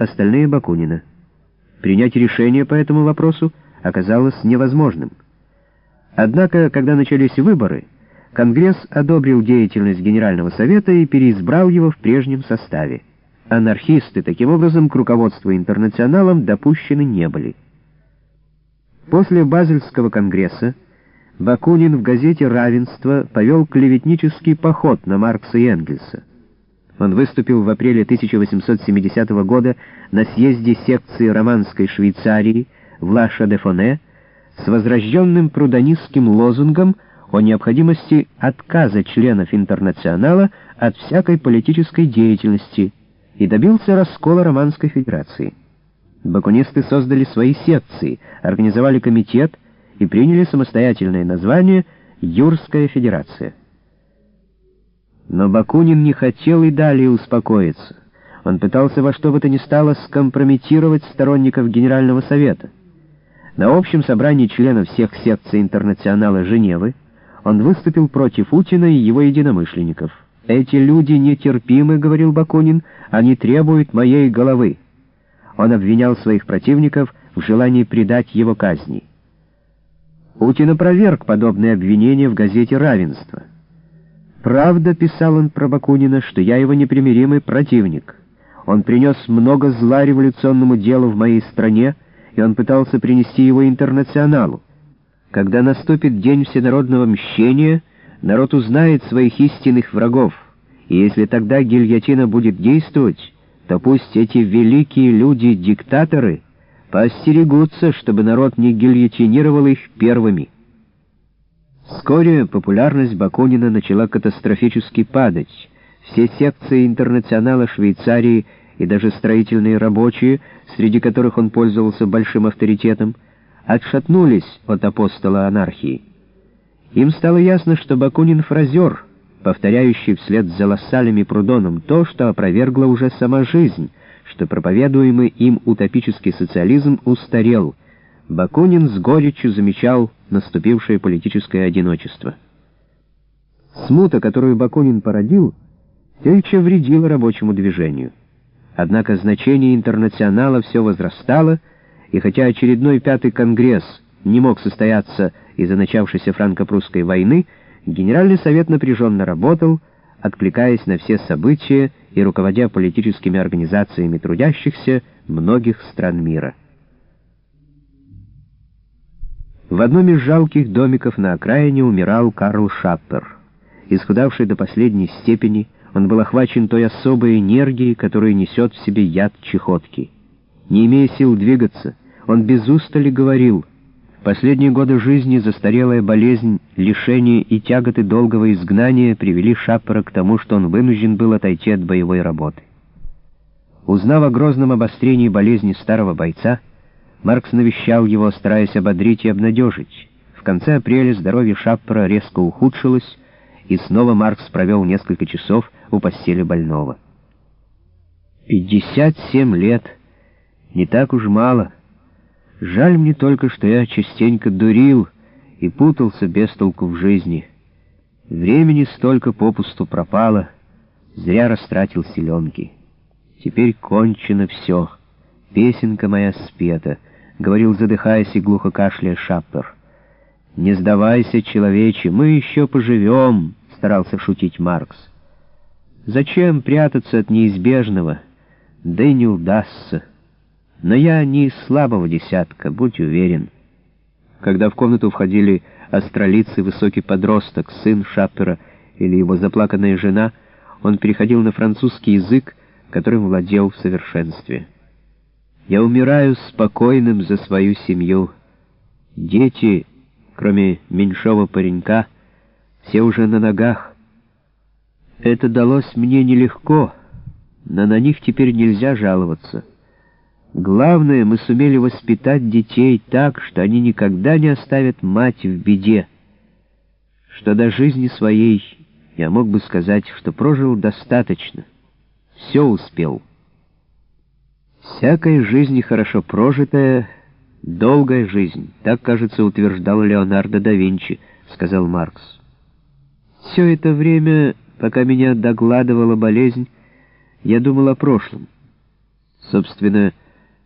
остальные — Бакунина. Принять решение по этому вопросу оказалось невозможным. Однако, когда начались выборы, Конгресс одобрил деятельность Генерального совета и переизбрал его в прежнем составе. Анархисты, таким образом, к руководству интернационалом допущены не были. После Базельского конгресса Бакунин в газете «Равенство» повел клеветнический поход на Маркса и Энгельса. Он выступил в апреле 1870 года на съезде секции романской Швейцарии в Ла-Шадефоне с возрожденным прудонистским лозунгом о необходимости отказа членов интернационала от всякой политической деятельности и добился раскола Романской Федерации. Бакунисты создали свои секции, организовали комитет и приняли самостоятельное название «Юрская Федерация». Но Бакунин не хотел и далее успокоиться. Он пытался во что бы то ни стало скомпрометировать сторонников Генерального Совета. На общем собрании членов всех секций интернационала Женевы он выступил против Утина и его единомышленников. «Эти люди нетерпимы», — говорил Бакунин, — «они требуют моей головы». Он обвинял своих противников в желании предать его казни. Утин опроверг подобные обвинения в газете «Равенство». «Правда», — писал он про Бакунина, — «что я его непримиримый противник. Он принес много зла революционному делу в моей стране, и он пытался принести его интернационалу. Когда наступит день всенародного мщения, народ узнает своих истинных врагов, и если тогда гильотина будет действовать, то пусть эти великие люди-диктаторы поостерегутся, чтобы народ не гильотинировал их первыми». Вскоре популярность Бакунина начала катастрофически падать. Все секции интернационала Швейцарии и даже строительные рабочие, среди которых он пользовался большим авторитетом, отшатнулись от апостола анархии. Им стало ясно, что Бакунин фразер, повторяющий вслед за Лассалем и Прудоном то, что опровергла уже сама жизнь, что проповедуемый им утопический социализм устарел. Бакунин с горечью замечал наступившее политическое одиночество. Смута, которую Бакунин породил, все еще вредила рабочему движению. Однако значение интернационала все возрастало, и хотя очередной пятый конгресс не мог состояться из-за начавшейся франко-прусской войны, Генеральный совет напряженно работал, откликаясь на все события и руководя политическими организациями трудящихся многих стран мира. В одном из жалких домиков на окраине умирал Карл Шаппер. Исхудавший до последней степени, он был охвачен той особой энергией, которую несет в себе яд чехотки. Не имея сил двигаться, он без устали говорил, последние годы жизни застарелая болезнь, лишение и тяготы долгого изгнания привели Шаппера к тому, что он вынужден был отойти от боевой работы. Узнав о грозном обострении болезни старого бойца, Маркс навещал его, стараясь ободрить и обнадежить. В конце апреля здоровье Шаппера резко ухудшилось, и снова Маркс провел несколько часов у постели больного. «Пятьдесят семь лет. Не так уж мало. Жаль мне только, что я частенько дурил и путался без толку в жизни. Времени столько попусту пропало, зря растратил селенки. Теперь кончено все. Песенка моя спета» говорил, задыхаясь и глухо кашляя Шаппер. «Не сдавайся, человече, мы еще поживем», — старался шутить Маркс. «Зачем прятаться от неизбежного? Да и не удастся. Но я не из слабого десятка, будь уверен». Когда в комнату входили астролицы, высокий подросток, сын Шаппера или его заплаканная жена, он переходил на французский язык, которым владел в совершенстве. Я умираю спокойным за свою семью. Дети, кроме меньшого паренька, все уже на ногах. Это далось мне нелегко, но на них теперь нельзя жаловаться. Главное, мы сумели воспитать детей так, что они никогда не оставят мать в беде, что до жизни своей я мог бы сказать, что прожил достаточно, все успел. Всякая жизнь хорошо прожитая, долгая жизнь, так, кажется, утверждал Леонардо да Винчи, сказал Маркс. Все это время, пока меня догладывала болезнь, я думал о прошлом. Собственно,